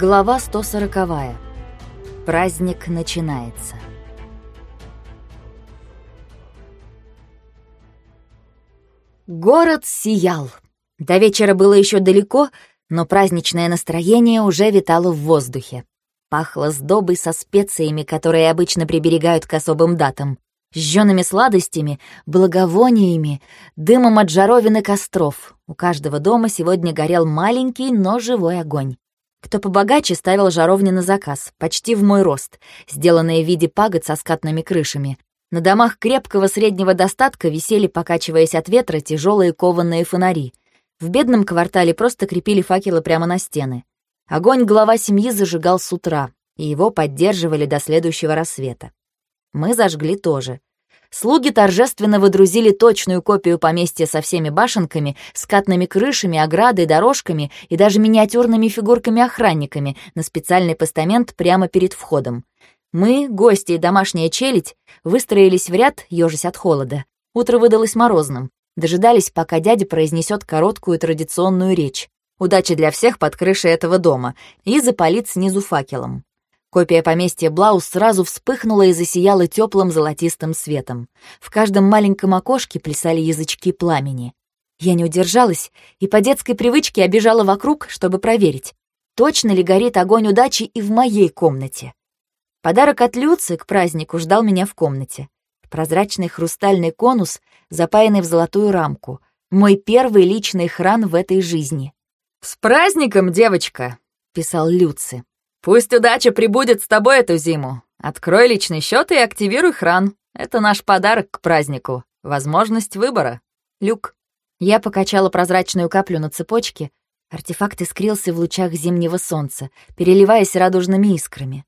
Глава 140. Праздник начинается. Город сиял. До вечера было еще далеко, но праздничное настроение уже витало в воздухе. Пахло сдобой со специями, которые обычно приберегают к особым датам, жжеными сладостями, благовониями, дымом от жаровин и костров. У каждого дома сегодня горел маленький, но живой огонь. Кто побогаче ставил жаровни на заказ, почти в мой рост, сделанные в виде пагод со скатными крышами. На домах крепкого среднего достатка висели, покачиваясь от ветра, тяжелые кованные фонари. В бедном квартале просто крепили факелы прямо на стены. Огонь глава семьи зажигал с утра, и его поддерживали до следующего рассвета. Мы зажгли тоже. Слуги торжественно выдрузили точную копию поместья со всеми башенками, скатными крышами, оградой, дорожками и даже миниатюрными фигурками-охранниками на специальный постамент прямо перед входом. Мы, гости и домашняя челядь, выстроились в ряд, ежась от холода. Утро выдалось морозным. Дожидались, пока дядя произнесет короткую традиционную речь. Удачи для всех под крышей этого дома. И запалит снизу факелом. Копия поместья Блаус сразу вспыхнула и засияла теплым золотистым светом. В каждом маленьком окошке плясали язычки пламени. Я не удержалась и по детской привычке обежала вокруг, чтобы проверить, точно ли горит огонь удачи и в моей комнате. Подарок от Люцы к празднику ждал меня в комнате. Прозрачный хрустальный конус, запаянный в золотую рамку. Мой первый личный хран в этой жизни. «С праздником, девочка!» — писал Люци. Пусть удача прибудет с тобой эту зиму. Открой личный счет и активируй хран. Это наш подарок к празднику. Возможность выбора. Люк. Я покачала прозрачную каплю на цепочке. Артефакт искрился в лучах зимнего солнца, переливаясь радужными искрами.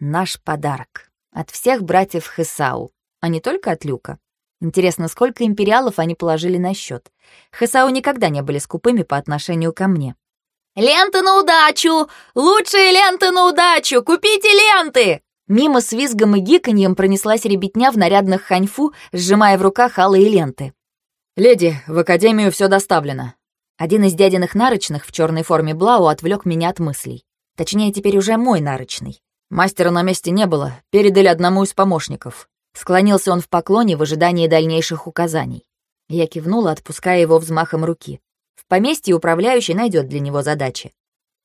Наш подарок. От всех братьев Хесау, а не только от Люка. Интересно, сколько империалов они положили на счет. Хесау никогда не были скупыми по отношению ко мне. «Ленты на удачу! Лучшие ленты на удачу! Купите ленты!» Мимо с визгом и гиканьем пронеслась ребятня в нарядных ханьфу, сжимая в руках алые ленты. «Леди, в академию все доставлено». Один из дядиных нарочных в черной форме Блау отвлек меня от мыслей. Точнее, теперь уже мой нарочный. Мастера на месте не было, передали одному из помощников. Склонился он в поклоне в ожидании дальнейших указаний. Я кивнула, отпуская его взмахом руки. В поместье управляющий найдет для него задачи.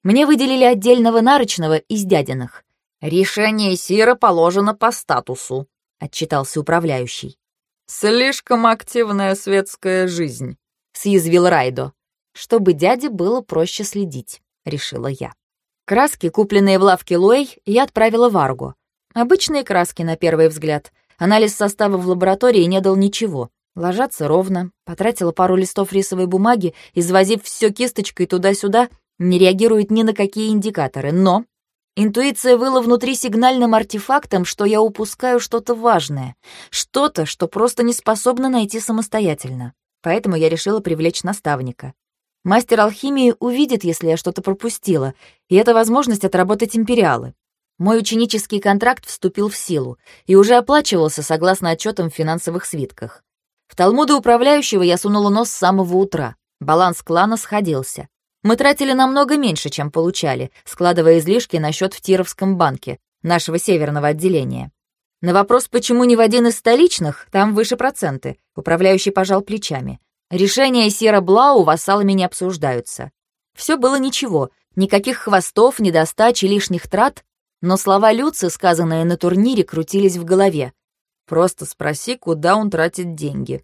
Мне выделили отдельного нарочного из дядиных. «Решение Сира положено по статусу», — отчитался управляющий. «Слишком активная светская жизнь», — съязвил Райдо. «Чтобы дяде было проще следить», — решила я. Краски, купленные в лавке Луэй, я отправила в Арго. Обычные краски, на первый взгляд. Анализ состава в лаборатории не дал ничего. Ложатся ровно. Потратила пару листов рисовой бумаги, извозив все кисточкой туда-сюда, не реагирует ни на какие индикаторы. Но интуиция выла внутри сигнальным артефактом, что я упускаю что-то важное. Что-то, что просто не способна найти самостоятельно. Поэтому я решила привлечь наставника. Мастер алхимии увидит, если я что-то пропустила, и это возможность отработать империалы. Мой ученический контракт вступил в силу и уже оплачивался согласно отчетам в финансовых свитках. В Талмуды управляющего я сунула нос с самого утра. Баланс клана сходился. Мы тратили намного меньше, чем получали, складывая излишки на счет в Тировском банке, нашего северного отделения. На вопрос, почему не в один из столичных, там выше проценты, управляющий пожал плечами. Решения Сера Блау вассалами не обсуждаются. Все было ничего, никаких хвостов, недостач и лишних трат, но слова Люцы, сказанные на турнире, крутились в голове. Просто спроси, куда он тратит деньги.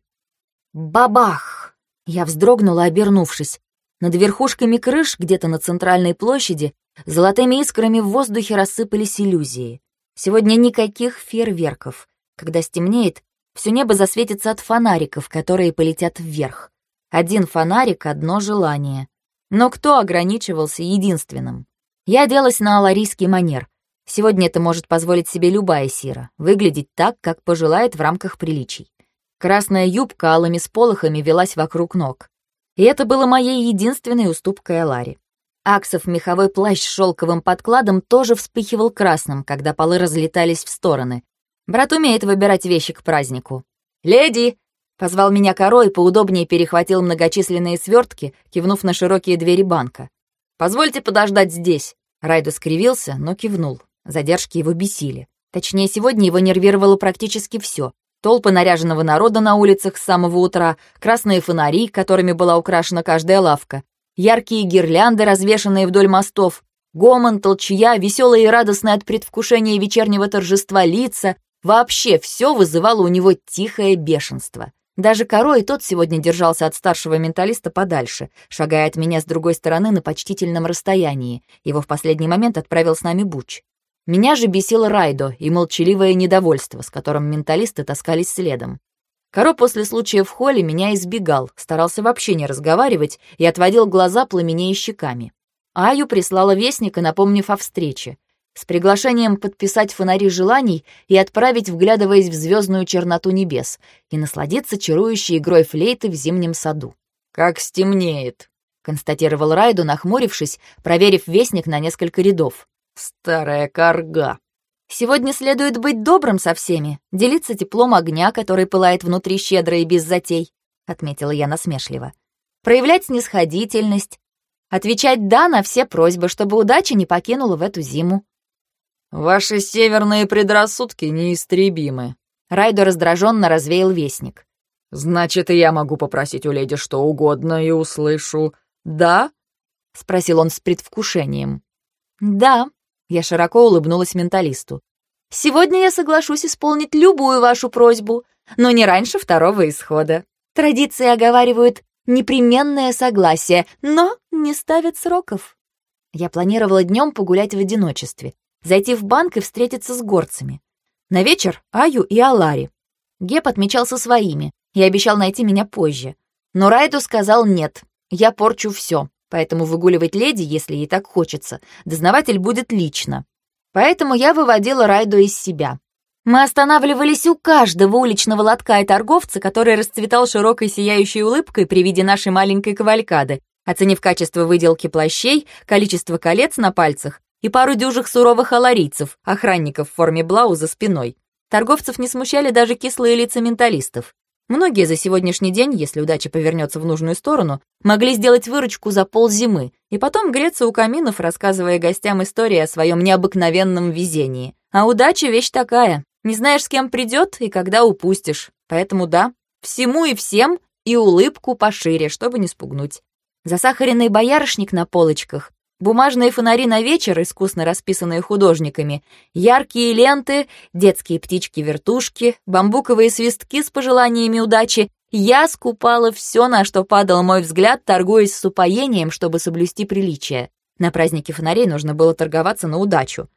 Бабах! Я вздрогнула, обернувшись. Над верхушками крыш, где-то на центральной площади, золотыми искрами в воздухе рассыпались иллюзии. Сегодня никаких фейерверков. Когда стемнеет, все небо засветится от фонариков, которые полетят вверх. Один фонарик — одно желание. Но кто ограничивался единственным? Я оделась на аларийский манер. Сегодня это может позволить себе любая сира, выглядеть так, как пожелает в рамках приличий. Красная юбка алыми сполохами велась вокруг ног. И это было моей единственной уступкой Аларе. Аксов меховой плащ с шелковым подкладом тоже вспыхивал красным, когда полы разлетались в стороны. Брат умеет выбирать вещи к празднику. «Леди!» — позвал меня корой, поудобнее перехватил многочисленные свертки, кивнув на широкие двери банка. «Позвольте подождать здесь». Райдо скривился, но кивнул. Задержки его бесили. Точнее, сегодня его нервировало практически все. Толпы наряженного народа на улицах с самого утра, красные фонари, которыми была украшена каждая лавка, яркие гирлянды, развешанные вдоль мостов, гомон, толчья, веселые и радостные от предвкушения вечернего торжества лица, вообще все вызывало у него тихое бешенство. Даже Коро и тот сегодня держался от старшего менталиста подальше, шагая от меня с другой стороны на почтительном расстоянии. Его в последний момент отправил с нами Буч. Меня же бесило Райдо и молчаливое недовольство, с которым менталисты таскались следом. Коро после случая в холле меня избегал, старался вообще не разговаривать и отводил глаза пламенея щеками. Аю прислала вестника, напомнив о встрече, с приглашением подписать фонари желаний и отправить, вглядываясь в звездную черноту небес, и насладиться чарующей игрой флейты в зимнем саду. «Как стемнеет», — констатировал Райду, нахмурившись, проверив вестник на несколько рядов. «Старая корга». Сегодня следует быть добрым со всеми, делиться теплом огня, который пылает внутри щедро и без затей, отметила я насмешливо. Проявлять снисходительность, отвечать «да» на все просьбы, чтобы удача не покинула в эту зиму. «Ваши северные предрассудки неистребимы», — Райдо раздраженно развеял вестник. «Значит, и я могу попросить у леди что угодно и услышу. Да?» — спросил он с предвкушением. «Да», я широко улыбнулась менталисту. «Сегодня я соглашусь исполнить любую вашу просьбу, но не раньше второго исхода. Традиции оговаривают непременное согласие, но не ставят сроков». Я планировала днем погулять в одиночестве, зайти в банк и встретиться с горцами. На вечер Аю и Алари. Геп отмечался своими и обещал найти меня позже. Но Райду сказал нет, я порчу все поэтому выгуливать леди, если ей так хочется, дознаватель будет лично. Поэтому я выводила Райду из себя. Мы останавливались у каждого уличного лотка и торговца, который расцветал широкой сияющей улыбкой при виде нашей маленькой кавалькады, оценив качество выделки плащей, количество колец на пальцах и пару дюжих суровых аларийцев, охранников в форме блау за спиной. Торговцев не смущали даже кислые лица менталистов. Многие за сегодняшний день, если удача повернется в нужную сторону, могли сделать выручку за ползимы и потом греться у каминов, рассказывая гостям истории о своем необыкновенном везении. А удача — вещь такая. Не знаешь, с кем придет и когда упустишь. Поэтому да, всему и всем и улыбку пошире, чтобы не спугнуть. Засахаренный боярышник на полочках, Бумажные фонари на вечер, искусно расписанные художниками, яркие ленты, детские птички-вертушки, бамбуковые свистки с пожеланиями удачи. Я скупала все, на что падал мой взгляд, торгуясь с упоением, чтобы соблюсти приличие. На празднике фонарей нужно было торговаться на удачу.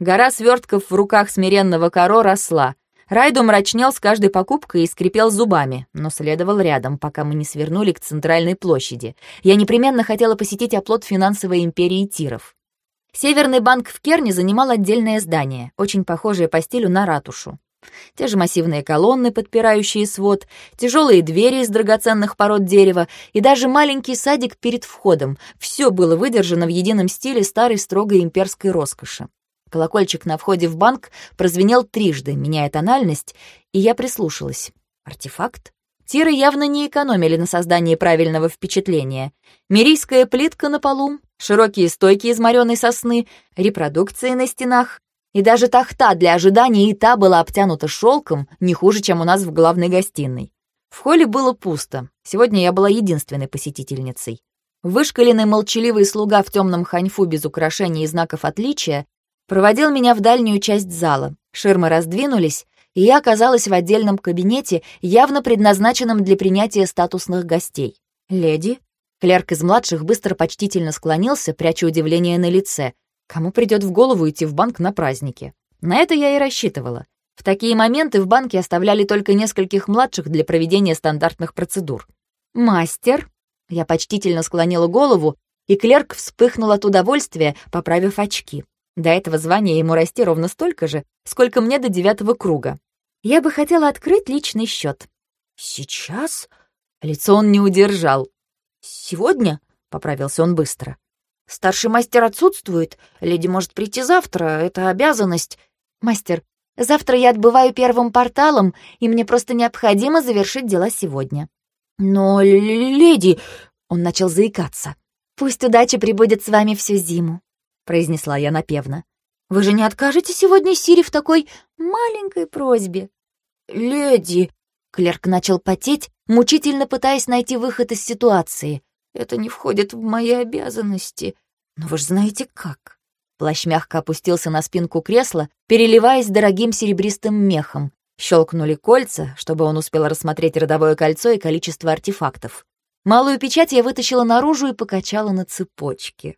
Гора свертков в руках смиренного коро росла. Райду мрачнел с каждой покупкой и скрипел зубами, но следовал рядом, пока мы не свернули к центральной площади. Я непременно хотела посетить оплот финансовой империи Тиров. Северный банк в Керне занимал отдельное здание, очень похожее по стилю на ратушу. Те же массивные колонны, подпирающие свод, тяжелые двери из драгоценных пород дерева и даже маленький садик перед входом. Все было выдержано в едином стиле старой строгой имперской роскоши. Колокольчик на входе в банк прозвенел трижды, меняя тональность, и я прислушалась. Артефакт? Тиры явно не экономили на создании правильного впечатления. Мирийская плитка на полу, широкие стойки из мореной сосны, репродукции на стенах. И даже тахта для ожидания и та была обтянута шелком, не хуже, чем у нас в главной гостиной. В холле было пусто. Сегодня я была единственной посетительницей. Вышкаленный молчаливый слуга в темном ханьфу без украшений и знаков отличия проводил меня в дальнюю часть зала. Ширмы раздвинулись, и я оказалась в отдельном кабинете, явно предназначенном для принятия статусных гостей. «Леди?» Клерк из младших быстро почтительно склонился, пряча удивление на лице. Кому придет в голову идти в банк на празднике? На это я и рассчитывала. В такие моменты в банке оставляли только нескольких младших для проведения стандартных процедур. «Мастер?» Я почтительно склонила голову, и клерк вспыхнул от удовольствия, поправив очки. До этого звания ему расти ровно столько же, сколько мне до девятого круга. Я бы хотела открыть личный счет. Сейчас? Лицо он не удержал. Сегодня? Поправился он быстро. Старший мастер отсутствует. Леди может прийти завтра, это обязанность. Мастер, завтра я отбываю первым порталом, и мне просто необходимо завершить дела сегодня. Но, леди... Он начал заикаться. Пусть удача прибудет с вами всю зиму. — произнесла я напевно. «Вы же не откажете сегодня Сири в такой маленькой просьбе?» «Леди!» — клерк начал потеть, мучительно пытаясь найти выход из ситуации. «Это не входит в мои обязанности. Но вы же знаете как». Плащ мягко опустился на спинку кресла, переливаясь дорогим серебристым мехом. Щелкнули кольца, чтобы он успел рассмотреть родовое кольцо и количество артефактов. Малую печать я вытащила наружу и покачала на цепочке.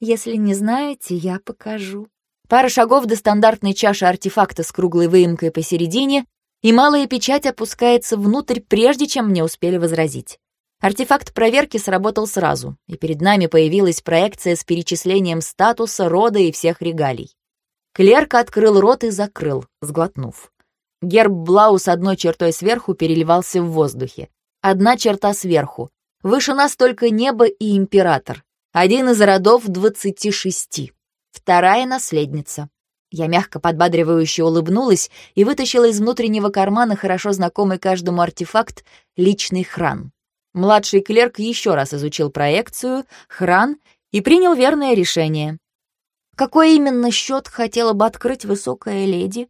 «Если не знаете, я покажу». Пара шагов до стандартной чаши артефакта с круглой выемкой посередине, и малая печать опускается внутрь, прежде чем мне успели возразить. Артефакт проверки сработал сразу, и перед нами появилась проекция с перечислением статуса, рода и всех регалий. Клерк открыл рот и закрыл, сглотнув. Герб Блау с одной чертой сверху переливался в воздухе. Одна черта сверху. Выше нас только небо и император. Один из родов двадцати шести. Вторая наследница. Я мягко подбадривающе улыбнулась и вытащила из внутреннего кармана хорошо знакомый каждому артефакт — личный хран. Младший клерк еще раз изучил проекцию, хран и принял верное решение. Какой именно счет хотела бы открыть высокая леди?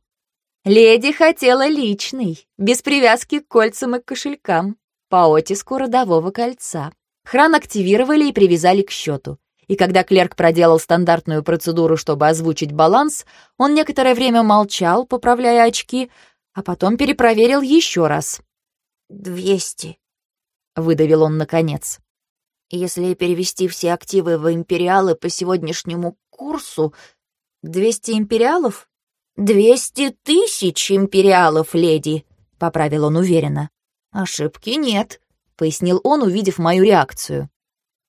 Леди хотела личный, без привязки к кольцам и кошелькам, по оттиску родового кольца. Хран активировали и привязали к счету. И когда клерк проделал стандартную процедуру, чтобы озвучить баланс, он некоторое время молчал, поправляя очки, а потом перепроверил еще раз. «Двести», выдавил он наконец. Если перевести все активы в империалы по сегодняшнему курсу... Двести империалов? Двести тысяч империалов, леди, — поправил он уверенно. Ошибки нет, — пояснил он, увидев мою реакцию.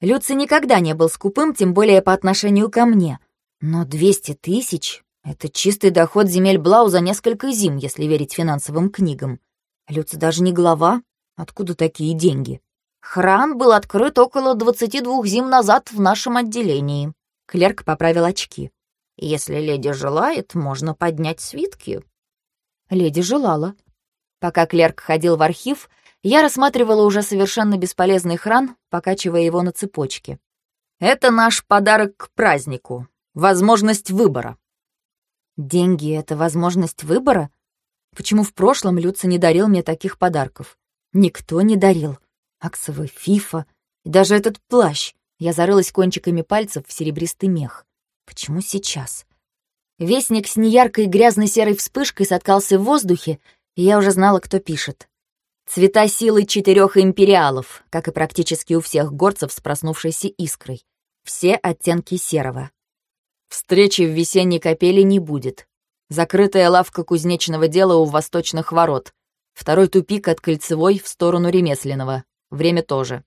Люци никогда не был скупым, тем более по отношению ко мне. Но двести тысяч — это чистый доход земель Блау за несколько зим, если верить финансовым книгам. Люци даже не глава, Откуда такие деньги? Храм был открыт около 22 зим назад в нашем отделении. Клерк поправил очки. Если леди желает, можно поднять свитки. Леди желала. Пока клерк ходил в архив, я рассматривала уже совершенно бесполезный хран, покачивая его на цепочке. Это наш подарок к празднику. Возможность выбора. Деньги — это возможность выбора? Почему в прошлом Люца не дарил мне таких подарков? Никто не дарил. Аксовый фифа и даже этот плащ. Я зарылась кончиками пальцев в серебристый мех. Почему сейчас? Вестник с неяркой грязной серой вспышкой соткался в воздухе, и я уже знала, кто пишет. Цвета силы четырех империалов, как и практически у всех горцев с проснувшейся искрой. Все оттенки серого. Встречи в весенней капели не будет. Закрытая лавка кузнечного дела у восточных ворот. Второй тупик от Кольцевой в сторону Ремесленного. Время тоже.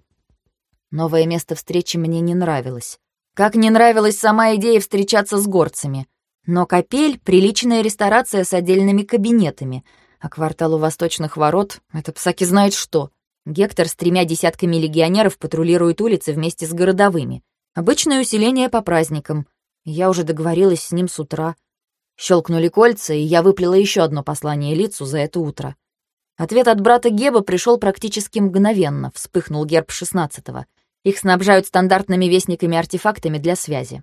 Новое место встречи мне не нравилось. Как не нравилась сама идея встречаться с горцами. Но капель — приличная ресторация с отдельными кабинетами, а квартал у восточных ворот — это псаки знает что. Гектор с тремя десятками легионеров патрулирует улицы вместе с городовыми. Обычное усиление по праздникам. Я уже договорилась с ним с утра. Щелкнули кольца, и я выплела еще одно послание лицу за это утро. Ответ от брата Геба пришел практически мгновенно, вспыхнул герб шестнадцатого. Их снабжают стандартными вестниками-артефактами для связи.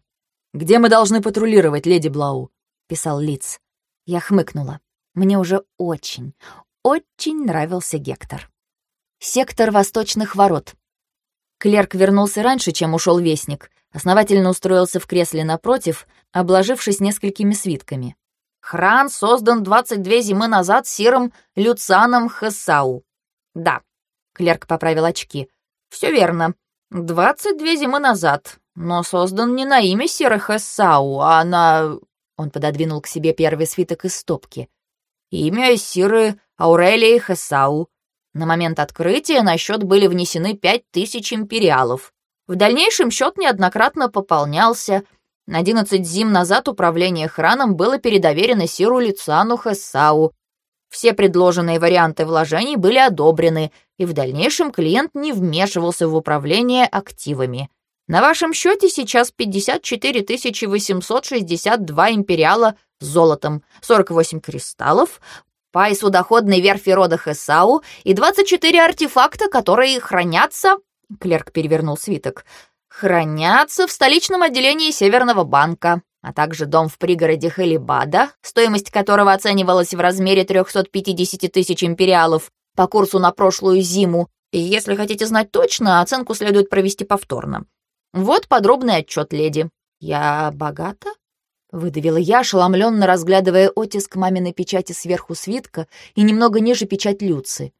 «Где мы должны патрулировать, леди Блау?» — писал Лиц. Я хмыкнула. Мне уже очень, очень нравился Гектор. Сектор восточных ворот. Клерк вернулся раньше, чем ушел вестник, основательно устроился в кресле напротив, обложившись несколькими свитками. Хран создан 22 зимы назад сиром Люцаном Хессау. Да, клерк поправил очки. Все верно. 22 зимы назад, но создан не на имя Сира Хессау, а на... Он пододвинул к себе первый свиток из стопки. Имя Сиры Аурелии Хессау. На момент открытия на счет были внесены пять тысяч империалов. В дальнейшем счет неоднократно пополнялся — Одиннадцать зим назад управление храном было передоверено Сиру Лицану Хессау. Все предложенные варианты вложений были одобрены, и в дальнейшем клиент не вмешивался в управление активами. На вашем счете сейчас 54 862 империала золотом, 48 кристаллов, пай судоходной верфи рода Хесау и 24 артефакта, которые хранятся... Клерк перевернул свиток. хранятся в столичном отделении Северного банка, а также дом в пригороде Халибада, стоимость которого оценивалась в размере 350 тысяч империалов по курсу на прошлую зиму, и если хотите знать точно, оценку следует провести повторно. Вот подробный отчет, леди. Я богата? Выдавила я, ошеломленно разглядывая оттиск маминой печати сверху свитка и немного ниже печать Люцы.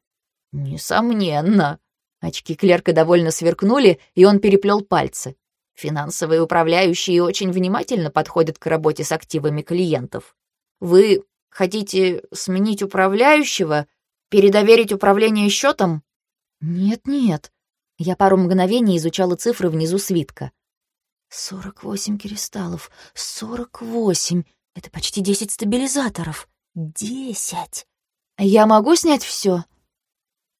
«Несомненно». Очки клерка довольно сверкнули, и он переплел пальцы. Финансовые управляющие очень внимательно подходят к работе с активами клиентов. Вы хотите сменить управляющего, передоверить управление счетом? Нет-нет. Я пару мгновений изучала цифры внизу свитка. «Сорок восемь кристаллов! Сорок восемь! Это почти десять стабилизаторов! Десять! Я могу снять все?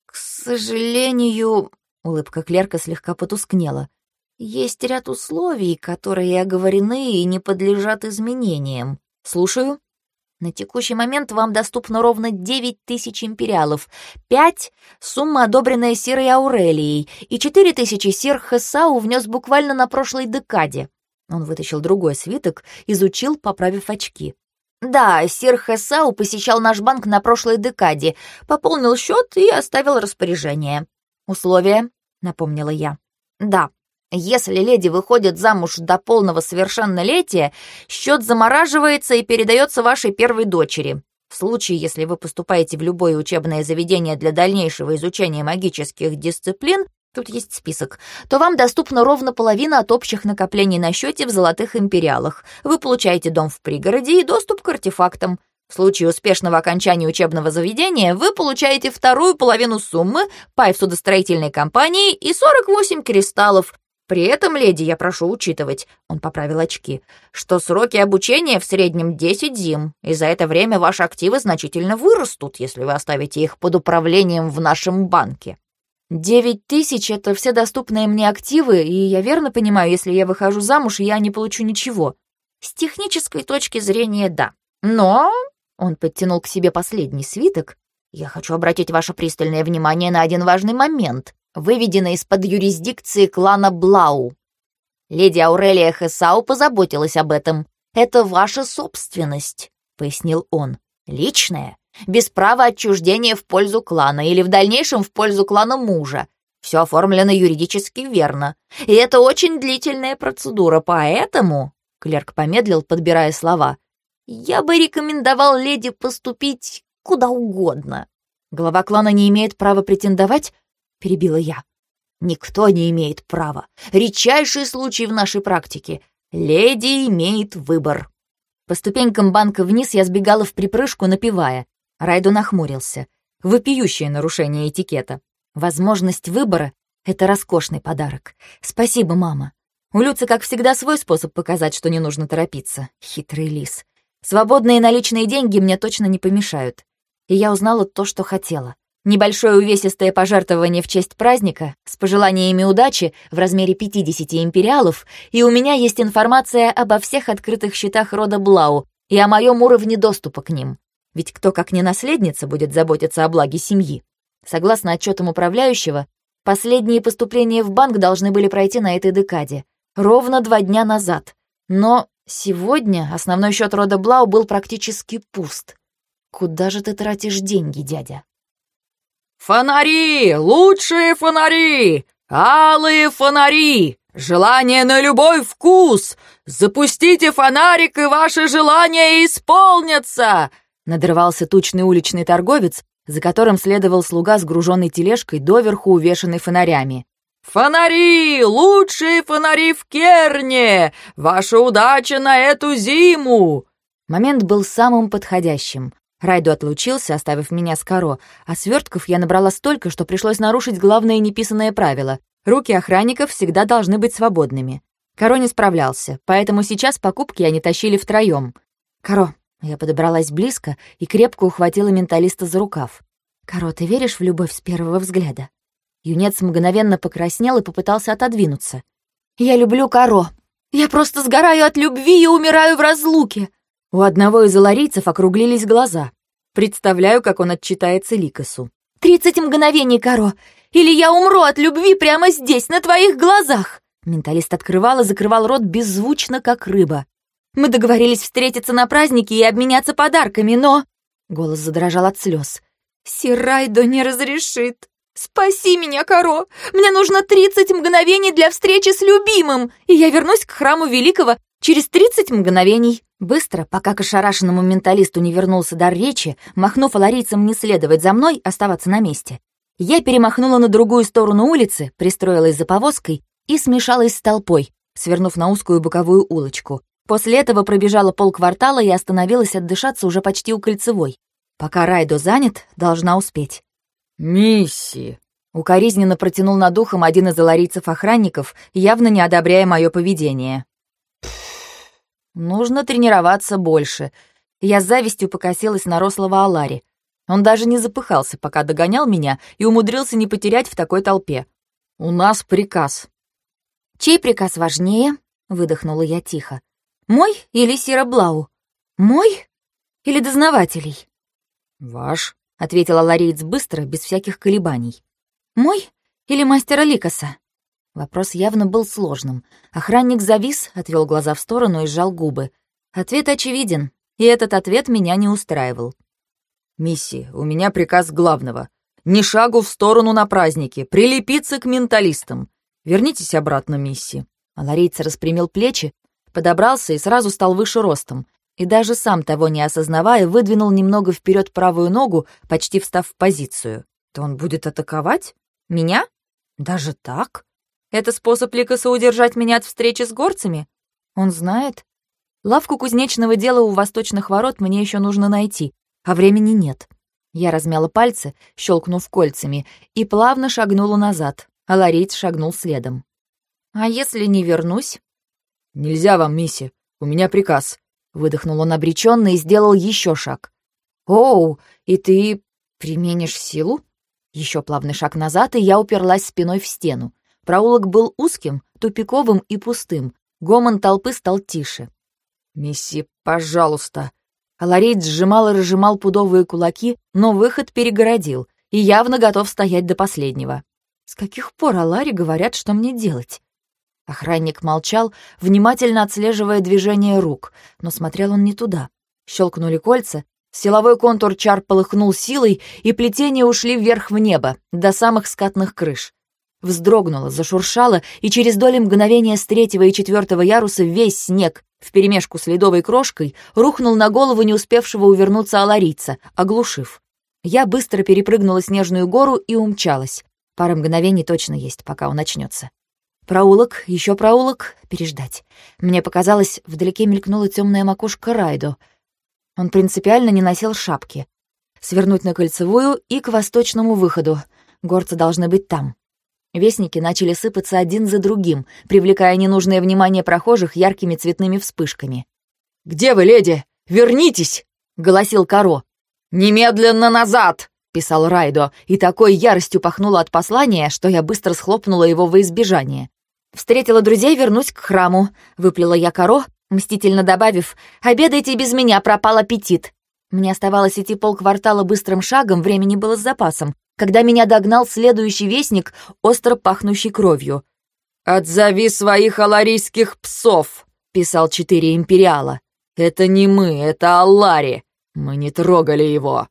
«К сожалению...» — улыбка клерка слегка потускнела. «Есть ряд условий, которые оговорены и не подлежат изменениям. Слушаю». На текущий момент вам доступно ровно 9 тысяч империалов, 5 — сумма, одобренная Сирой Аурелией, и 4 тысячи Сир Хесау внес буквально на прошлой декаде. Он вытащил другой свиток, изучил, поправив очки. «Да, Сир Хесау посещал наш банк на прошлой декаде, пополнил счет и оставил распоряжение. Условия?» — напомнила я. «Да, если леди выходит замуж до полного совершеннолетия, счет замораживается и передается вашей первой дочери. В случае, если вы поступаете в любое учебное заведение для дальнейшего изучения магических дисциплин, тут есть список, то вам доступна ровно половина от общих накоплений на счете в золотых империалах. Вы получаете дом в пригороде и доступ к артефактам. В случае успешного окончания учебного заведения вы получаете вторую половину суммы, пай в судостроительной компании и 48 кристаллов, при этом, леди, я прошу учитывать, он поправил очки, что сроки обучения в среднем 10 зим, и за это время ваши активы значительно вырастут, если вы оставите их под управлением в нашем банке. Девять тысяч — это все доступные мне активы, и я верно понимаю, если я выхожу замуж, я не получу ничего. С технической точки зрения, да. Но, — он подтянул к себе последний свиток, — я хочу обратить ваше пристальное внимание на один важный момент выведена из-под юрисдикции клана Блау. Леди Аурелия Хесау позаботилась об этом. Это ваша собственность, пояснил он. Личная, без права отчуждения в пользу клана или в дальнейшем в пользу клана мужа. Все оформлено юридически верно. И это очень длительная процедура, поэтому...» Клерк помедлил, подбирая слова. «Я бы рекомендовал леди поступить куда угодно. Глава клана не имеет права претендовать — перебила я. «Никто не имеет права. Редчайший случай в нашей практике. Леди имеет выбор». По ступенькам банка вниз я сбегала в припрыжку, напевая. Райду нахмурился. Вопиющее нарушение этикета. Возможность выбора — это роскошный подарок. Спасибо, мама. У Люцы, как всегда, свой способ показать, что не нужно торопиться. Хитрый лис. Свободные наличные деньги мне точно не помешают. И я узнала то, что хотела. Небольшое увесистое пожертвование в честь праздника с пожеланиями удачи в размере 50 империалов, и у меня есть информация обо всех открытых счетах рода Блау и о моем уровне доступа к ним. Ведь кто, как не наследница, будет заботиться о благе семьи? Согласно отчетам управляющего, последние поступления в банк должны были пройти на этой декаде, ровно два дня назад. Но сегодня основной счет рода Блау был практически пуст. Куда же ты тратишь деньги, дядя? «Фонари! Лучшие фонари! Алые фонари! Желание на любой вкус! Запустите фонарик, и ваши желания исполнятся!» Надрывался тучный уличный торговец, за которым следовал слуга с груженной тележкой, доверху увешанной фонарями. «Фонари! Лучшие фонари в Керне! Ваша удача на эту зиму!» Момент был самым подходящим. Райду отлучился, оставив меня с коро, а свертков я набрала столько, что пришлось нарушить главное неписанное правило. Руки охранников всегда должны быть свободными. Коро не справлялся, поэтому сейчас покупки они тащили втроем. «Коро», я подобралась близко и крепко ухватила менталиста за рукав. «Коро, ты веришь в любовь с первого взгляда?» Юнец мгновенно покраснел и попытался отодвинуться. «Я люблю Коро. Я просто сгораю от любви и умираю в разлуке!» У одного из аларийцев округлились глаза. Представляю, как он отчитается Ликосу. «Тридцать мгновений, Каро! Или я умру от любви прямо здесь, на твоих глазах!» Менталист открывал и закрывал рот беззвучно, как рыба. «Мы договорились встретиться на празднике и обменяться подарками, но...» Голос задрожал от слез. «Сирайдо не разрешит. Спаси меня, Каро! Мне нужно 30 мгновений для встречи с любимым, и я вернусь к храму Великого через 30 мгновений». Быстро, пока к ошарашенному менталисту не вернулся дар речи, махнув аларийцам не следовать за мной, оставаться на месте, я перемахнула на другую сторону улицы, пристроилась за повозкой и смешалась с толпой, свернув на узкую боковую улочку. После этого пробежала полквартала и остановилась отдышаться уже почти у кольцевой. Пока Райдо занят, должна успеть. «Мисси!» Укоризненно протянул над ухом один из аларийцев-охранников, явно не одобряя мое поведение. Нужно тренироваться больше. Я с завистью покосилась на рослого Алари. Он даже не запыхался, пока догонял меня и умудрился не потерять в такой толпе. «У нас приказ». «Чей приказ важнее?» — выдохнула я тихо. «Мой или Сира Блау? Мой или дознавателей?» «Ваш», — ответила Лариец быстро, без всяких колебаний. «Мой или мастера Ликаса?» Вопрос явно был сложным. Охранник завис, отвел глаза в сторону и сжал губы. Ответ очевиден, и этот ответ меня не устраивал. «Мисси, у меня приказ главного. Ни шагу в сторону на празднике, прилепиться к менталистам. Вернитесь обратно, Мисси». Аларийца распрямил плечи, подобрался и сразу стал выше ростом, и даже сам того не осознавая, выдвинул немного вперед правую ногу, почти встав в позицию. То он будет атаковать? Меня? Даже так? Это способ Ликаса удержать меня от встречи с горцами? Он знает? Лавку кузнечного дела у восточных ворот мне еще нужно найти, а времени нет. Я размяла пальцы, щелкнув кольцами, и плавно шагнула назад, а Лариц шагнул следом. «А если не вернусь?» «Нельзя вам, мисси, у меня приказ», — выдохнул он обреченно и сделал еще шаг. «Оу, и ты применишь силу?» Еще плавный шаг назад, и я уперлась спиной в стену. Проулок был узким, тупиковым и пустым. Гомон толпы стал тише. «Мисси, пожалуйста», Аларейд сжимал и разжимал пудовые кулаки, но выход перегородил и явно готов стоять до последнего. С каких пор Алари говорят, что мне делать? Охранник молчал, внимательно отслеживая движение рук, но смотрел он не туда. Щелкнули кольца, силовой контур чар полыхнул силой, и плетения ушли вверх в небо, до самых скатных крыш. Вздрогнула, зашуршала, и через доли мгновения с третьего и четвертого яруса весь снег, вперемешку с ледовой крошкой, рухнул на голову не успевшего увернуться аларийца, оглушив. Я быстро перепрыгнула снежную гору и умчалась. Пара мгновений точно есть, пока он начнется. Проулок, еще проулок, переждать. Мне показалось, вдалеке мелькнула темная макушка Райдо. Он принципиально не носил шапки. Свернуть на кольцевую и к восточному выходу. Горцы должны быть там. Вестники начали сыпаться один за другим, привлекая ненужное внимание прохожих яркими цветными вспышками. «Где вы, леди? Вернитесь!» — голосил Каро. «Немедленно назад!» — писал Райдо, и такой яростью пахнуло от послания, что я быстро схлопнула его во избежание. «Встретила друзей, вернусь к храму», — выплела я Каро, мстительно добавив, «обедайте без меня, пропал аппетит». Мне оставалось идти полквартала быстрым шагом, времени было с запасом, когда меня догнал следующий вестник, остро пахнущий кровью. «Отзови своих аларийских псов», — писал четыре империала. «Это не мы, это Аллари. Мы не трогали его».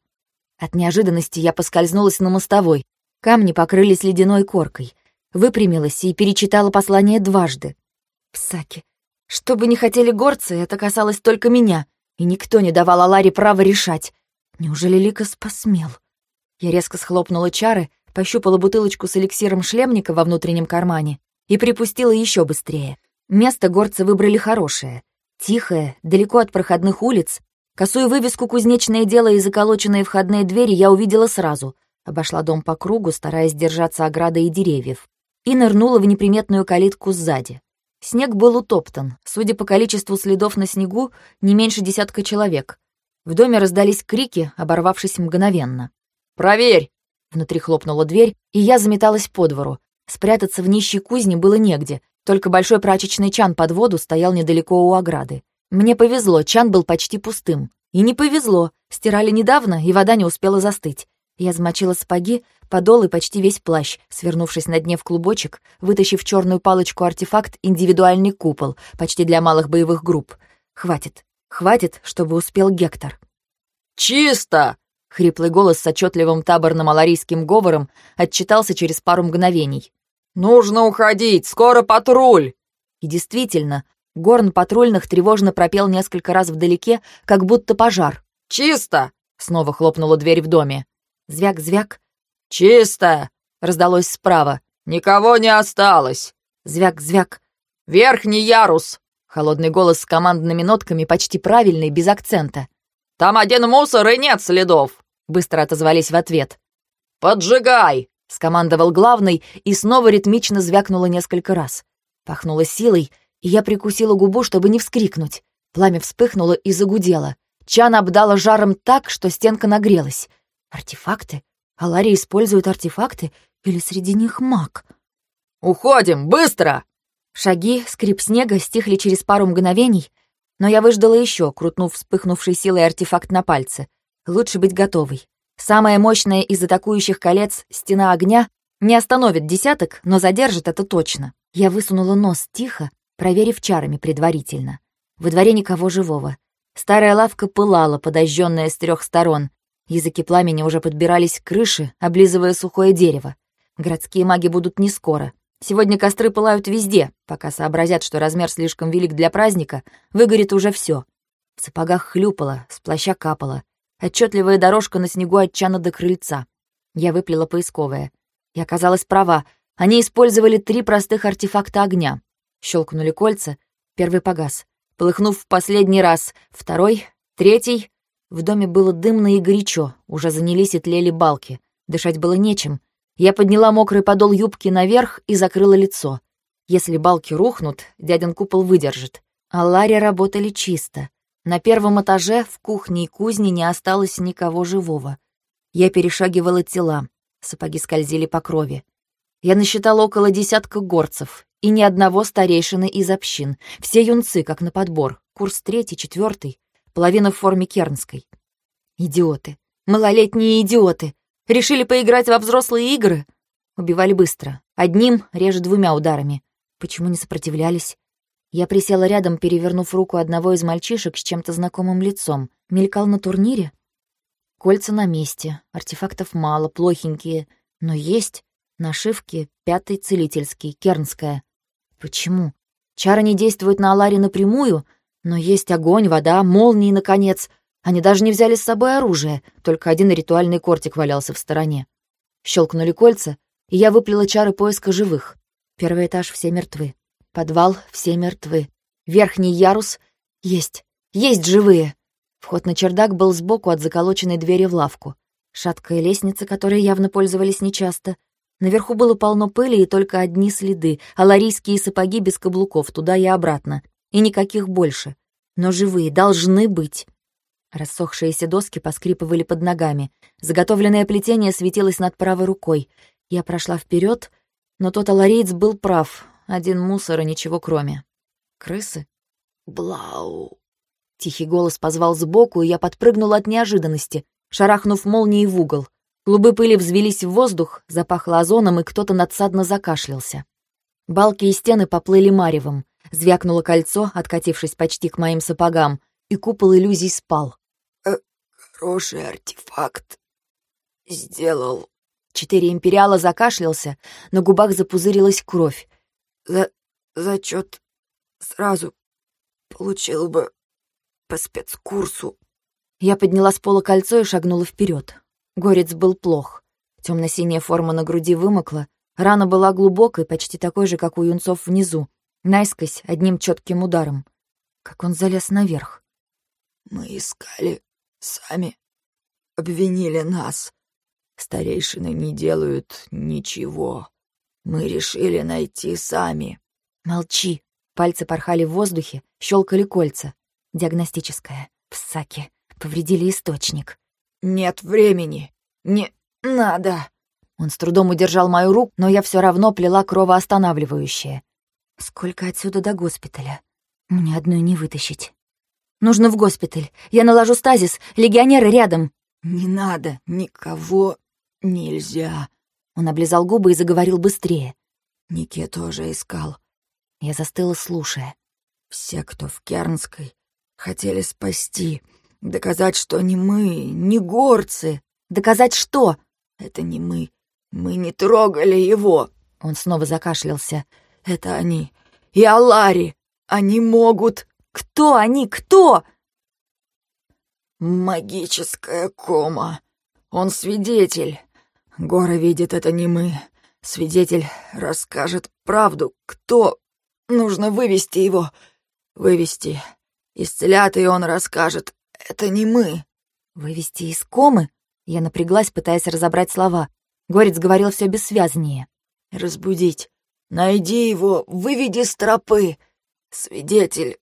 От неожиданности я поскользнулась на мостовой. Камни покрылись ледяной коркой. Выпрямилась и перечитала послание дважды. Псаки. Что бы ни хотели горцы, это касалось только меня, и никто не давал Аларе права решать. Неужели Ликас посмел? Я резко схлопнула чары, пощупала бутылочку с эликсиром шлемника во внутреннем кармане и припустила еще быстрее. Место горцы выбрали хорошее. Тихое, далеко от проходных улиц. Косую вывеску «Кузнечное дело» и заколоченные входные двери я увидела сразу. Обошла дом по кругу, стараясь держаться ограды и деревьев. И нырнула в неприметную калитку сзади. Снег был утоптан. Судя по количеству следов на снегу, не меньше десятка человек. В доме раздались крики, оборвавшись мгновенно. «Проверь!» Внутри хлопнула дверь, и я заметалась по двору. Спрятаться в нищей кузне было негде, только большой прачечный чан под воду стоял недалеко у ограды. Мне повезло, чан был почти пустым. И не повезло, стирали недавно, и вода не успела застыть. Я замочила сапоги, подол и почти весь плащ, свернувшись на дне в клубочек, вытащив черную палочку-артефакт «Индивидуальный купол», почти для малых боевых групп. Хватит. Хватит, чтобы успел Гектор. «Чисто!» — хриплый голос с отчетливым таборно-маларийским говором отчитался через пару мгновений. «Нужно уходить! Скоро патруль!» И действительно, горн патрульных тревожно пропел несколько раз вдалеке, как будто пожар. «Чисто!» — снова хлопнула дверь в доме. Звяк-звяк. «Чисто!» — раздалось справа. «Никого не осталось!» Звяк-звяк. «Верхний ярус!» — холодный голос с командными нотками, почти правильный, без акцента. «Там один мусор и нет следов!» — быстро отозвались в ответ. «Поджигай!» — скомандовал главный, и снова ритмично звякнуло несколько раз. Пахнуло силой, и я прикусила губу, чтобы не вскрикнуть. Пламя вспыхнуло и загудело. Чан обдала жаром так, что стенка нагрелась. Артефакты? Алария использует артефакты? Или среди них маг? «Уходим! Быстро!» Шаги, скрип снега стихли через пару мгновений, но я выждала еще, крутнув вспыхнувший силой артефакт на пальце. Лучше быть готовой. Самая мощная из атакующих колец — стена огня — не остановит десяток, но задержит это точно. Я высунула нос тихо, проверив чарами предварительно. Во дворе никого живого. Старая лавка пылала, подожженная с трех сторон. Языки пламени уже подбирались к крыше, облизывая сухое дерево. Городские маги будут не скоро. Сегодня костры пылают везде, пока сообразят, что размер слишком велик для праздника, выгорит уже все. В сапогах хлюпало, с плаща капало. Отчетливая дорожка на снегу от чана до крыльца. Я выплела поисковое. И оказалась права. Они использовали три простых артефакта огня. Щелкнули кольца. Первый погас. Полыхнув в последний раз. Второй, третий. В доме было дымно и горячо, уже занялись и тлели балки. Дышать было нечем. Я подняла мокрый подол юбки наверх и закрыла лицо. Если балки рухнут, дядин купол выдержит. А Лари работали чисто. На первом этаже в кухне и кузне не осталось никого живого. Я перешагивала тела, сапоги скользили по крови. Я насчитала около десятка горцев и ни одного старейшины из общин. Все юнцы, как на подбор, курс третий, четвертый половина в форме кернской. Идиоты. Малолетние идиоты. Решили поиграть во взрослые игры? Убивали быстро. Одним, реже двумя ударами. Почему не сопротивлялись? Я присела рядом, перевернув руку одного из мальчишек с чем-то знакомым лицом. Мелькал на турнире? Кольца на месте. Артефактов мало, плохенькие. Но есть. Нашивки пятый целительский, кернская. Почему? Чары не действуют на Аларе напрямую — но есть огонь, вода, молнии, наконец. Они даже не взяли с собой оружие, только один ритуальный кортик валялся в стороне. Щелкнули кольца, и я выплела чары поиска живых. Первый этаж все мертвы. Подвал все мертвы. Верхний ярус есть. Есть живые. Вход на чердак был сбоку от заколоченной двери в лавку. Шаткая лестница, которой явно пользовались нечасто. Наверху было полно пыли и только одни следы, а ларийские сапоги без каблуков туда и обратно и никаких больше. Но живые должны быть. Рассохшиеся доски поскрипывали под ногами. Заготовленное плетение светилось над правой рукой. Я прошла вперед, но тот алареец был прав. Один мусор и ничего кроме. Крысы? Блау. Тихий голос позвал сбоку, и я подпрыгнула от неожиданности, шарахнув молнией в угол. Клубы пыли взвелись в воздух, запахло озоном, и кто-то надсадно закашлялся. Балки и стены поплыли маревом. Звякнуло кольцо, откатившись почти к моим сапогам, и купол иллюзий спал. Э, «Хороший артефакт. Сделал». Четыре империала закашлялся, на губах запузырилась кровь. «За... зачет сразу получил бы по спецкурсу». Я подняла с пола кольцо и шагнула вперед. Горец был плох. Темно-синяя форма на груди вымокла, рана была глубокой, почти такой же, как у юнцов внизу. Наискось, одним четким ударом. Как он залез наверх. «Мы искали сами. Обвинили нас. Старейшины не делают ничего. Мы решили найти сами». «Молчи!» Пальцы порхали в воздухе, щелкали кольца. Диагностическая. Псаки. Повредили источник. «Нет времени. Не надо!» Он с трудом удержал мою руку, но я все равно плела кровоостанавливающее. Сколько отсюда до госпиталя? Мне одной не вытащить. Нужно в госпиталь. Я наложу стазис. Легионеры рядом. Не надо никого нельзя. Он облизал губы и заговорил быстрее. Нике тоже искал. Я застыла, слушая. Все, кто в Кернской, хотели спасти, доказать, что не мы, не горцы. Доказать что? Это не мы. Мы не трогали его. Он снова закашлялся. Это они. И Алари. Они могут... Кто они? Кто? Магическая кома. Он свидетель. Гора видит, это не мы. Свидетель расскажет правду. Кто? Нужно вывести его. Вывести. Исцелят, и он расскажет. Это не мы. Вывести из комы? Я напряглась, пытаясь разобрать слова. Горец говорил все бессвязнее. Разбудить. Найди его, выведи с тропы. Свидетель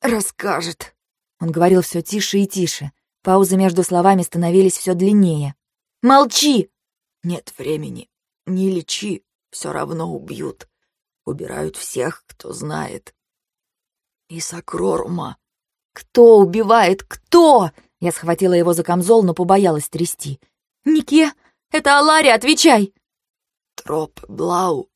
расскажет. Он говорил все тише и тише. Паузы между словами становились все длиннее. «Молчи!» «Нет времени. Не лечи. Все равно убьют. Убирают всех, кто знает. И Сакрорума. «Кто убивает? Кто?» Я схватила его за камзол, но побоялась трясти. «Нике! Это Алари, отвечай!» «Троп, Блау!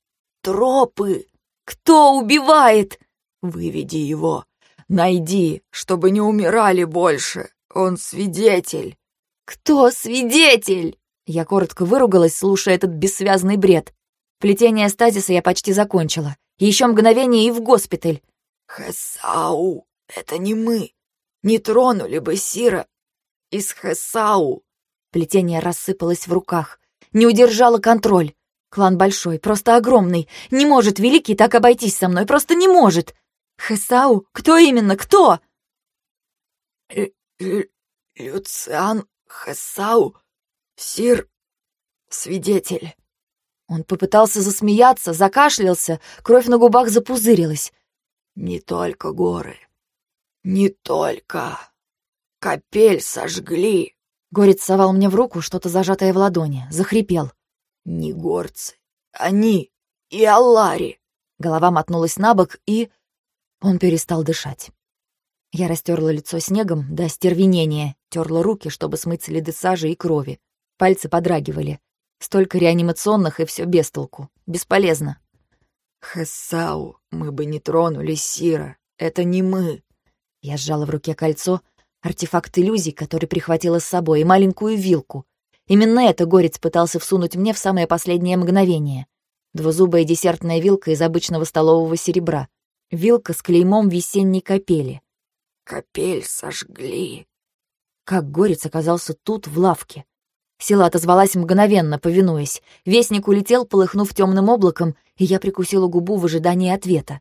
Тропы!» «Кто убивает?» «Выведи его! Найди, чтобы не умирали больше! Он свидетель!» «Кто свидетель?» Я коротко выругалась, слушая этот бессвязный бред. Плетение стазиса я почти закончила. Еще мгновение и в госпиталь. «Хэсау! Это не мы! Не тронули бы Сира из Хэсау!» Плетение рассыпалось в руках. Не удержала контроль. Клан большой, просто огромный. Не может Великий так обойтись со мной, просто не может. Хэсау? Кто именно? Кто? Л Люциан Хэсау Сир, свидетель. Он попытался засмеяться, закашлялся, кровь на губах запузырилась. Не только горы. Не только. Капель сожгли. Горец совал мне в руку что-то зажатое в ладони, захрипел. Не горцы. Они и Аллари. Голова мотнулась на бок, и... Он перестал дышать. Я растерла лицо снегом до остервенения, терла руки, чтобы смыть следы сажи и крови. Пальцы подрагивали. Столько реанимационных, и все без толку. Бесполезно. «Хасау, мы бы не тронули Сира. Это не мы». Я сжала в руке кольцо, артефакт иллюзий, который прихватила с собой, и маленькую вилку. Именно это горец пытался всунуть мне в самое последнее мгновение. Двузубая десертная вилка из обычного столового серебра. Вилка с клеймом весенней капели. «Капель сожгли». Как горец оказался тут, в лавке? Сила отозвалась мгновенно, повинуясь. Вестник улетел, полыхнув темным облаком, и я прикусила губу в ожидании ответа.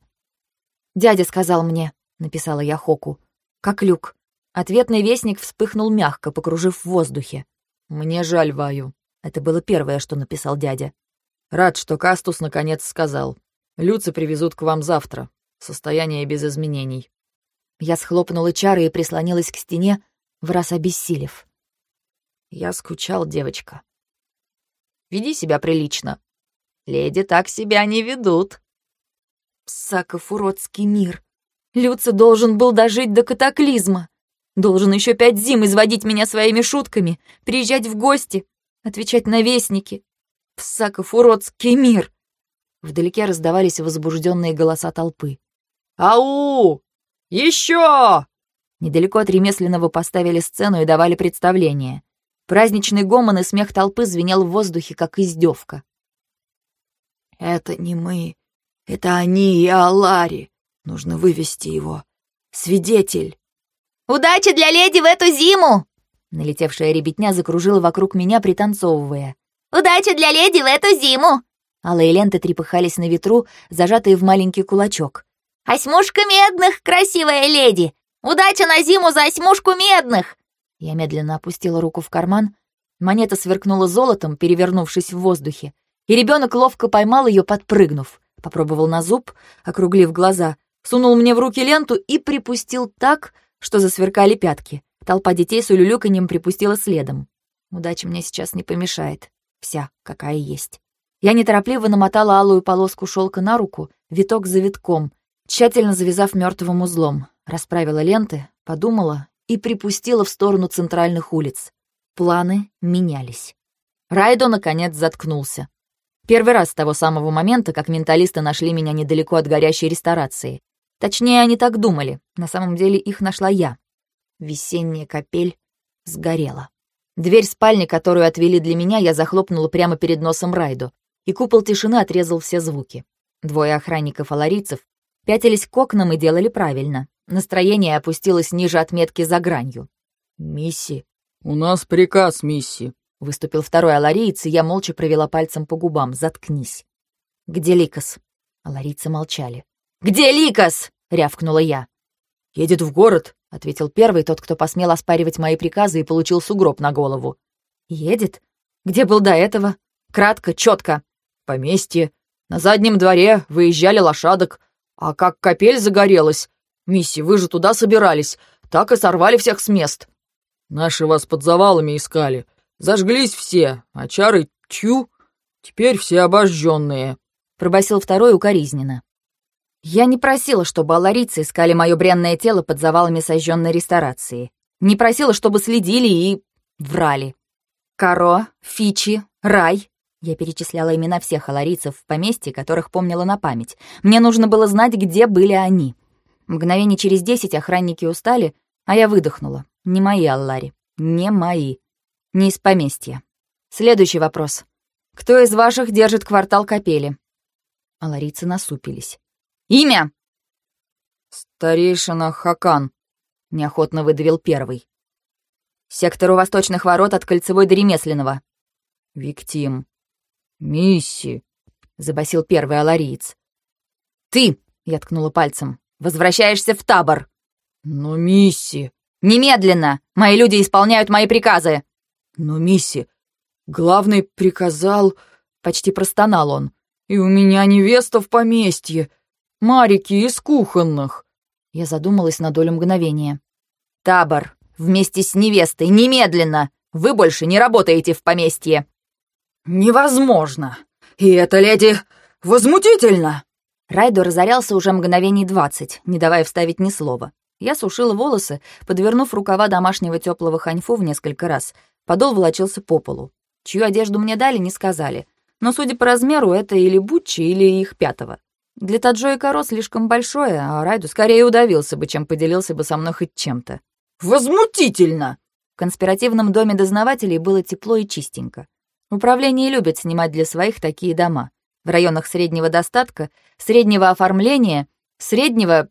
«Дядя сказал мне», — написала я Хоку, — «как люк». Ответный вестник вспыхнул мягко, покружив в воздухе. «Мне жаль, Ваю». Это было первое, что написал дядя. «Рад, что Кастус наконец сказал. Люцы привезут к вам завтра. Состояние без изменений». Я схлопнула чары и прислонилась к стене, в раз обессилев. Я скучал, девочка. Веди себя прилично. Леди так себя не ведут. Псаков уродский мир. Люци должен был дожить до катаклизма. Должен еще пять зим изводить меня своими шутками, приезжать в гости, отвечать на вестники. Псаков уродский мир. Вдалеке раздавались возбужденные голоса толпы. «Ау! Еще!» Недалеко от ремесленного поставили сцену и давали представление. Праздничный гомон и смех толпы звенел в воздухе, как издевка. «Это не мы. Это они и Алари. Нужно вывести его. Свидетель!» «Удачи для леди в эту зиму!» Налетевшая ребятня закружила вокруг меня, пританцовывая. «Удачи для леди в эту зиму!» Алые ленты трепыхались на ветру, зажатые в маленький кулачок. «Осьмушка медных, красивая леди! Удача на зиму за осьмушку медных!» Я медленно опустила руку в карман. Монета сверкнула золотом, перевернувшись в воздухе. И ребенок ловко поймал ее, подпрыгнув. Попробовал на зуб, округлив глаза, сунул мне в руки ленту и припустил так, что засверкали пятки. Толпа детей с улюлюканьем припустила следом. Удача мне сейчас не помешает. Вся, какая есть. Я неторопливо намотала алую полоску шелка на руку, виток за витком, тщательно завязав мертвым узлом. Расправила ленты, подумала и припустила в сторону центральных улиц. Планы менялись. Райдо, наконец, заткнулся. Первый раз с того самого момента, как менталисты нашли меня недалеко от горящей ресторации. Точнее, они так думали. На самом деле их нашла я. Весенняя капель сгорела. Дверь спальни, которую отвели для меня, я захлопнула прямо перед носом Райду, и купол тишины отрезал все звуки. Двое охранников-аларийцев пятились к окнам и делали правильно. Настроение опустилось ниже отметки за гранью. «Мисси». «У нас приказ, Мисси», — выступил второй алариец, и я молча провела пальцем по губам. «Заткнись». «Где Ликас?» Аларийцы молчали. «Где Ликас?» — рявкнула я. «Едет в город», — ответил первый, тот, кто посмел оспаривать мои приказы и получил сугроб на голову. «Едет? Где был до этого? Кратко, четко. Поместье. На заднем дворе выезжали лошадок. А как капель загорелась... Мисси, вы же туда собирались. Так и сорвали всех с мест. Наши вас под завалами искали. Зажглись все, а чары чу. Теперь все обожженные. Пробасил второй укоризненно. Я не просила, чтобы аларицы искали мое бренное тело под завалами сожженной ресторации. Не просила, чтобы следили и... врали. Каро, Фичи, Рай. Я перечисляла имена всех аларийцев в поместье, которых помнила на память. Мне нужно было знать, где были они. Мгновение через десять охранники устали, а я выдохнула. Не мои, Аллари. Не мои. Не из поместья. Следующий вопрос. Кто из ваших держит квартал капели? Аларийцы насупились. «Имя!» «Старейшина Хакан», — неохотно выдавил первый. «Сектор у восточных ворот от Кольцевой до Ремесленного». «Виктим». «Мисси», — забасил первый алариец. «Ты!» — я ткнула пальцем. «Возвращаешься в табор!» «Но, Мисси...» «Немедленно! Мои люди исполняют мои приказы!» «Но, Мисси, главный приказал...» Почти простонал он. «И у меня невеста в поместье. Марики из кухонных». Я задумалась на долю мгновения. «Табор, вместе с невестой, немедленно! Вы больше не работаете в поместье!» «Невозможно! И это, леди, возмутительно!» Райдо разорялся уже мгновений двадцать, не давая вставить ни слова. Я сушила волосы, подвернув рукава домашнего теплого ханьфу в несколько раз. Подол волочился по полу. Чью одежду мне дали, не сказали. Но, судя по размеру, это или Бутчи, или их пятого. Для Таджо и Каро слишком большое, а Райду скорее удавился бы, чем поделился бы со мной хоть чем-то. «Возмутительно!» В конспиративном доме дознавателей было тепло и чистенько. Управление любит снимать для своих такие дома. В районах среднего достатка, среднего оформления, среднего...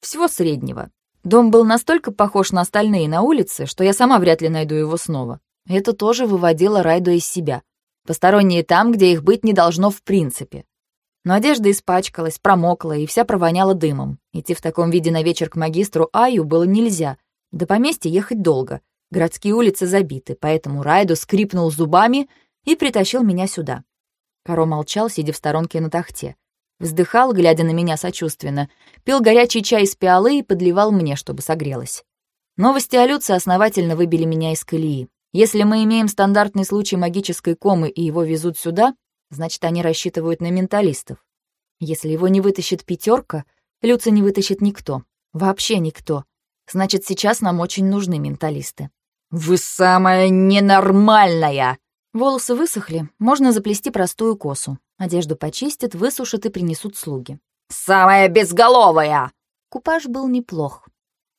всего среднего. Дом был настолько похож на остальные на улице, что я сама вряд ли найду его снова. Это тоже выводило Райду из себя. Посторонние там, где их быть не должно в принципе. Но одежда испачкалась, промокла и вся провоняла дымом. Идти в таком виде на вечер к магистру Аю было нельзя. До поместья ехать долго. Городские улицы забиты, поэтому Райду скрипнул зубами и притащил меня сюда. Каро молчал, сидя в сторонке на тахте. Вздыхал, глядя на меня сочувственно, пил горячий чай из пиалы и подливал мне, чтобы согрелась. Новости о Люце основательно выбили меня из колеи. Если мы имеем стандартный случай магической комы и его везут сюда, значит, они рассчитывают на менталистов. Если его не вытащит пятерка, Люца не вытащит никто. Вообще никто. Значит, сейчас нам очень нужны менталисты. «Вы самая ненормальная!» Волосы высохли, можно заплести простую косу. Одежду почистят, высушат и принесут слуги. «Самая безголовая!» Купаж был неплох.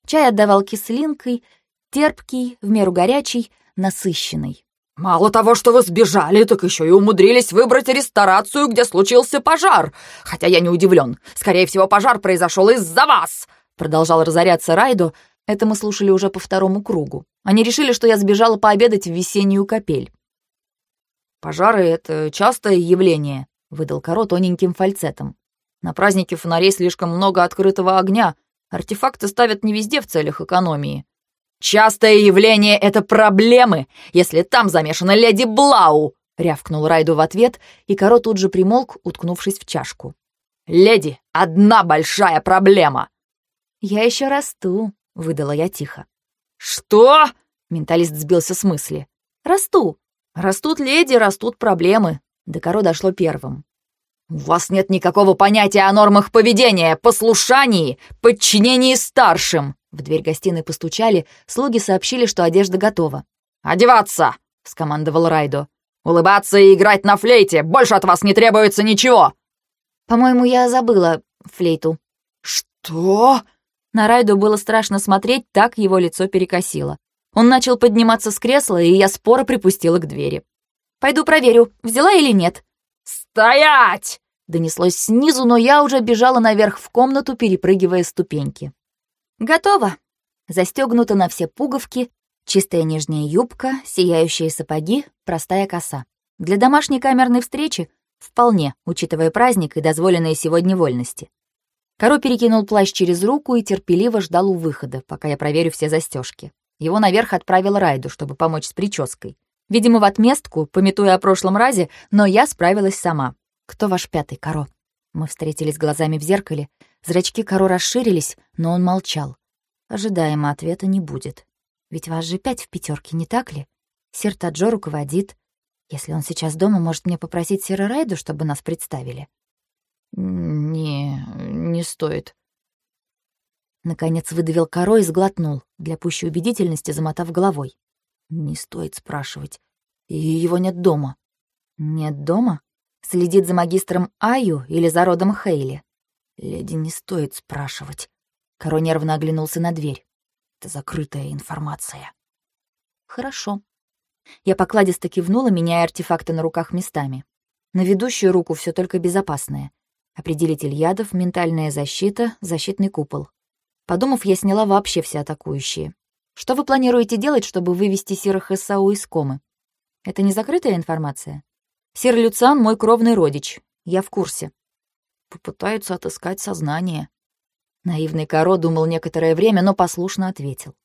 Чай отдавал кислинкой, терпкий, в меру горячий, насыщенный. «Мало того, что вы сбежали, так еще и умудрились выбрать ресторацию, где случился пожар. Хотя я не удивлен. Скорее всего, пожар произошел из-за вас!» Продолжал разоряться Райдо. Это мы слушали уже по второму кругу. Они решили, что я сбежала пообедать в весеннюю капель. «Пожары — это частое явление», — выдал Каро тоненьким фальцетом. «На празднике фонарей слишком много открытого огня. Артефакты ставят не везде в целях экономии. «Частое явление — это проблемы, если там замешана леди Блау!» — рявкнул Райду в ответ, и Каро тут же примолк, уткнувшись в чашку. «Леди, одна большая проблема!» «Я еще расту», — выдала я тихо. «Что?» — менталист сбился с мысли. «Расту. Растут леди, растут проблемы. До коро дошло первым. «У вас нет никакого понятия о нормах поведения, послушании, подчинении старшим!» В дверь гостиной постучали, слуги сообщили, что одежда готова. «Одеваться!» — скомандовал Райдо. Улыбаться и играть на флейте! Больше от вас не требуется ничего!» «По-моему, я забыла флейту». «Что?» На Райду было страшно смотреть, так его лицо перекосило. Он начал подниматься с кресла, и я споро припустила к двери. «Пойду проверю, взяла или нет». «Стоять!» Донеслось снизу, но я уже бежала наверх в комнату, перепрыгивая ступеньки. «Готово!» Застегнута на все пуговки, чистая нижняя юбка, сияющие сапоги, простая коса. Для домашней камерной встречи вполне, учитывая праздник и дозволенные сегодня вольности. Коро перекинул плащ через руку и терпеливо ждал у выхода, пока я проверю все застежки. Его наверх отправил Райду, чтобы помочь с прической. Видимо, в отместку, пометуя о прошлом разе, но я справилась сама. «Кто ваш пятый, Каро?» Мы встретились глазами в зеркале. Зрачки Каро расширились, но он молчал. Ожидаемо ответа не будет. Ведь вас же пять в пятерке, не так ли? Сир Таджо руководит. Если он сейчас дома, может мне попросить Сира Райду, чтобы нас представили? Не, не стоит. Наконец выдавил Каро и сглотнул, для пущей убедительности замотав головой. Не стоит спрашивать. И его нет дома. Нет дома? Следит за магистром Аю или за родом Хейли? Леди не стоит спрашивать. Каро нервно оглянулся на дверь. Это закрытая информация. Хорошо. Я покладисто кивнула, меняя артефакты на руках местами. На ведущую руку все только безопасное. Определитель ядов, ментальная защита, защитный купол. Подумав, я сняла вообще все атакующие. Что вы планируете делать, чтобы вывести Сира Эссау из комы? Это не закрытая информация? Сир Люциан — мой кровный родич. Я в курсе. Попытаются отыскать сознание. Наивный Каро думал некоторое время, но послушно ответил.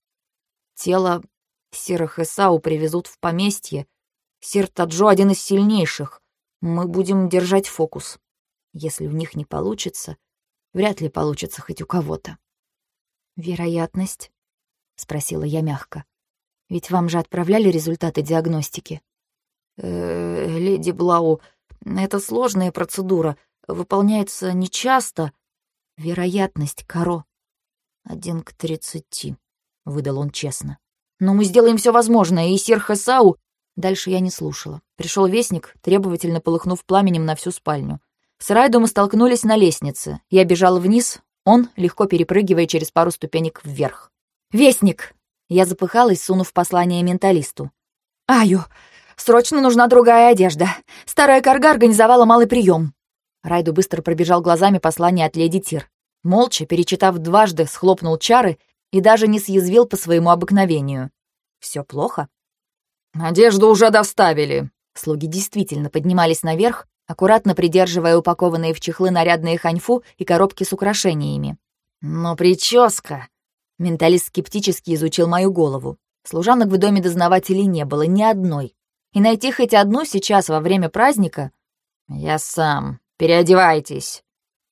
Тело Сира Эссау привезут в поместье. Сир Таджо — один из сильнейших. Мы будем держать фокус. Если у них не получится, вряд ли получится хоть у кого-то. «Вероятность?» — спросила я мягко. «Ведь вам же отправляли результаты диагностики?» э -э, «Леди Блау, это сложная процедура, выполняется нечасто. Вероятность, Каро». «Один к тридцати», — выдал он честно. «Но мы сделаем все возможное, и сир Хасау...» Дальше я не слушала. Пришел вестник, требовательно полыхнув пламенем на всю спальню. С Райдом мы столкнулись на лестнице. Я бежала вниз, он, легко перепрыгивая через пару ступенек вверх. «Вестник!» Я запыхалась, сунув послание менталисту. «Аю, срочно нужна другая одежда. Старая карга организовала малый прием. Райду быстро пробежал глазами послание от леди Тир. Молча, перечитав дважды, схлопнул чары и даже не съязвил по своему обыкновению. Все плохо? «Одежду уже доставили». Слуги действительно поднимались наверх, аккуратно придерживая упакованные в чехлы нарядные ханьфу и коробки с украшениями. «Но прическа...» Менталист скептически изучил мою голову. Служанок в доме дознавателей не было ни одной. И найти хоть одну сейчас во время праздника... «Я сам. Переодевайтесь».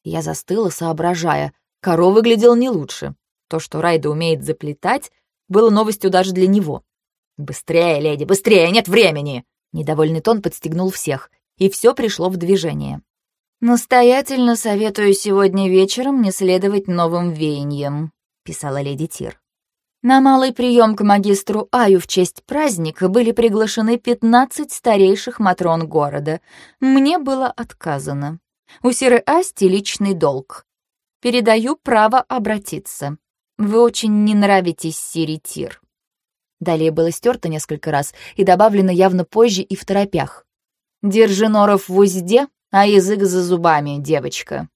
Я застыла, соображая. Коро выглядел не лучше. То, что Райда умеет заплетать, было новостью даже для него. «Быстрее, леди, быстрее, нет времени!» Недовольный тон подстегнул всех, и все пришло в движение. «Настоятельно советую сегодня вечером не следовать новым веяниям», — писала леди Тир. На малый прием к магистру Аю в честь праздника были приглашены пятнадцать старейших матрон города. Мне было отказано. У Сиры Асти личный долг. Передаю право обратиться. Вы очень не нравитесь Сире Тир. Далее было стерто несколько раз и добавлено явно позже и в торопях. Держи норов в узде, а язык за зубами, девочка.